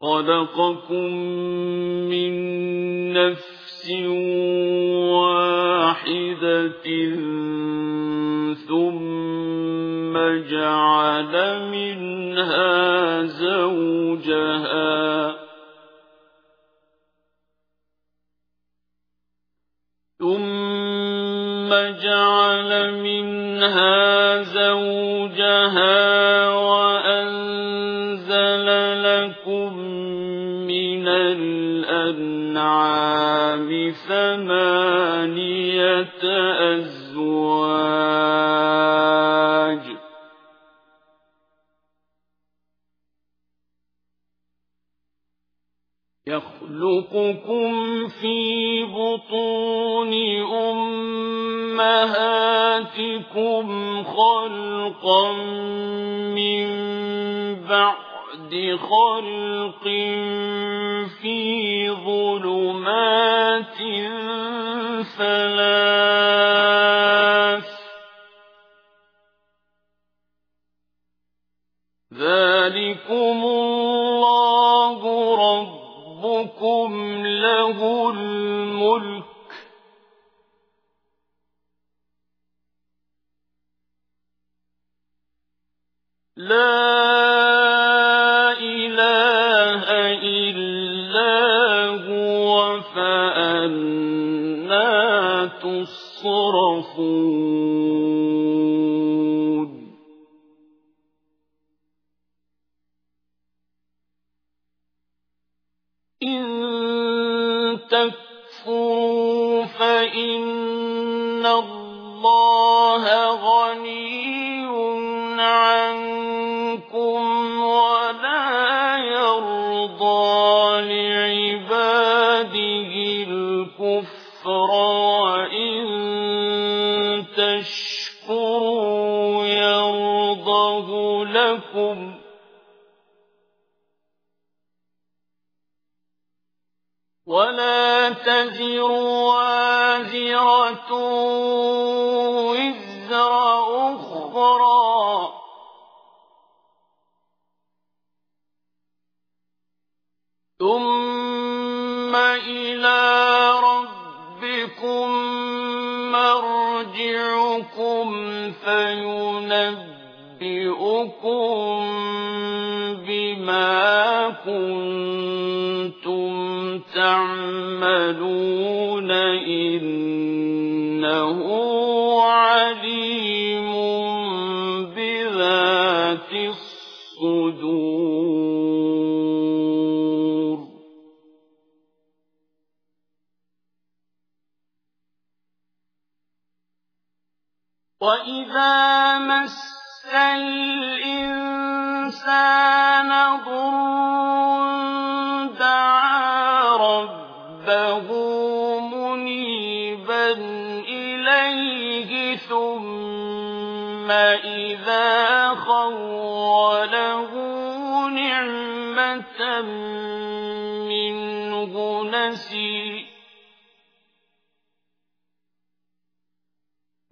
خلقكم من نفس واحدة ثم جعل منها زوجها ثم جعل منها زوجها أزواج يخلقكم في بطون أمهاتكم خلقا من بعد خلق في ظلمات لا فأنا تصرفون. إن تكفروا فإن الله غني الكفر وإن تشكروا يرضه لكم ولا تزر وازرة وزر أخرى ثم إلى ربكم مرجعكم فينبئكم بما كنتم تعملون إنه وإذا مس الإنسان ضر دعا ربه منيبا إليه ثم إذا خوله نعمة منه نسي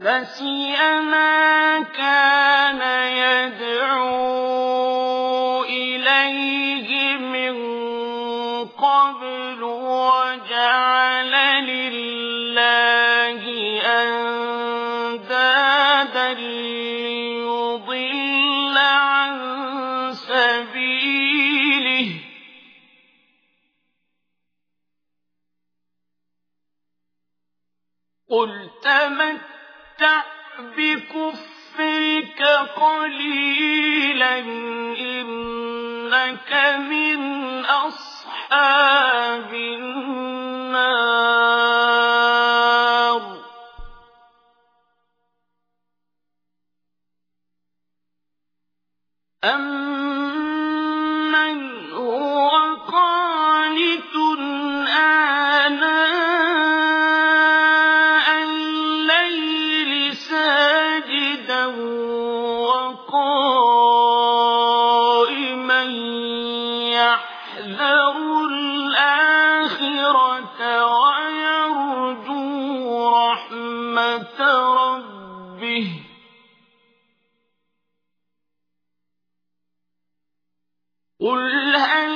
نسي ما كان يدعو إليه من قبل وجعل لله بكفرك قليلا إنك من أصحاب النار. أمن يحذر الآخرة ويرجو رحمة ربه قل هل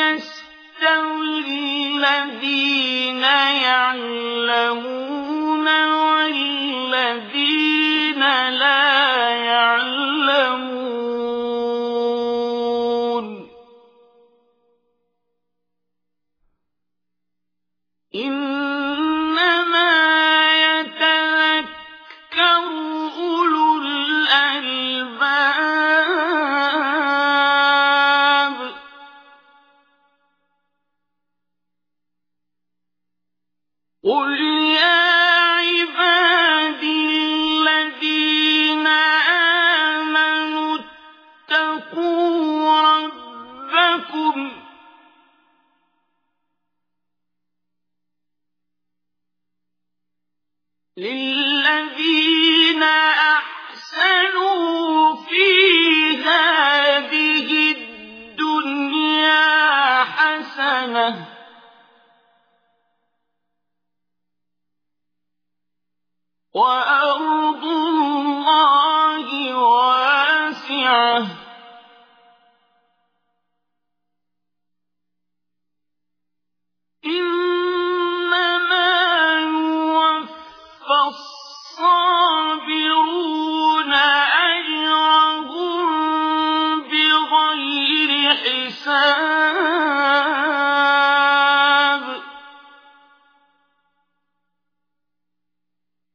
يستوي الذين يعلمون للذين أحسنوا في هذه الدنيا حسنة